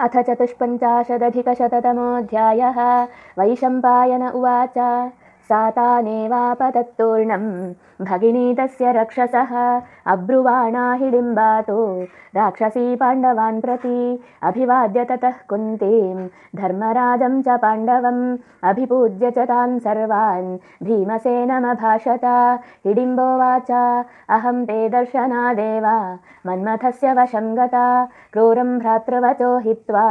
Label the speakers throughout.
Speaker 1: अथ चतुष्पञ्चाशदधिकशततमोऽध्यायः। वैशम्पायन उवाच सातानेवापतत्तूर्णं भगिनी तस्य रक्षसः अब्रुवाणा हिडिम्बातो। राक्षसी पाण्डवान् प्रति अभिवाद्य ततः कुन्तीं धर्मराजं च पाण्डवम् अभिपूज्य च तान् सर्वान्। भीमसेनमभाषत हिडिम्बोवाच अहं ते दर्शनादेव मन्मथस्य वशं गता। क्रूरं भ्रातृवचो हित्वा।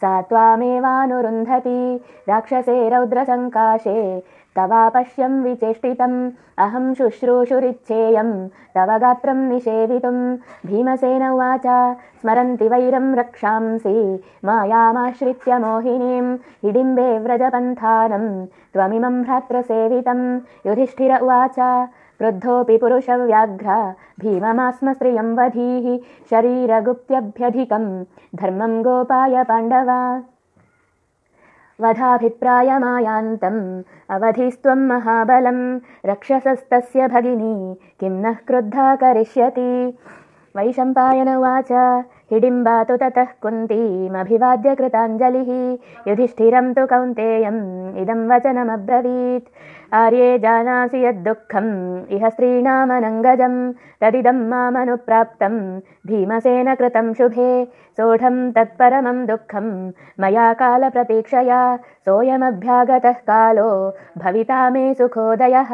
Speaker 1: सा त्वामेवानुरुन्धति। राक्षसे रौद्रसङ्काशे तवापश्यं विचेष्टितम् अहं शुश्रूषुरिच्छेयं तव गात्रं निषेवितुं भीमसेन उवाच स्मरन्ति वैरं रक्षांसि। मायामाश्रित्य मोहिनीं हिडिम्बे व्रजपन्थानं। त्वमिमं भ्रातृसेवितं युधिष्ठिर उवाच। क्रुद्धोऽपि पुरुषव्याघ्र भीममास्म स्त्रियं वधीः शरीरगुप्त्यभ्यधिकं धर्मं गोपाय पाण्डवा वधाभिप्रायमायान्तम्। अवधिस्त्वं महाबलं रक्षसस्तस्य भगिनी किं नः क्रुद्धा करिष्यति वैशम्पायन उवाच हिडिम्बातु ततः कुन्तीमभिवाद्य कृताञ्जलिः। युधिष्ठिरं तु कौन्तेयम् इदं वचनमब्रवीत्। आर्ये जानासि यद्दुःखम् इह स्त्रीणामनङ्गजं तदिदं मामनुप्राप्तं भीमसेन कृतं शुभे। सोढं तत्परमं दुःखं मया कालप्रतीक्षया। सोऽयमभ्यागतः कालो भविता मे सुखोदयः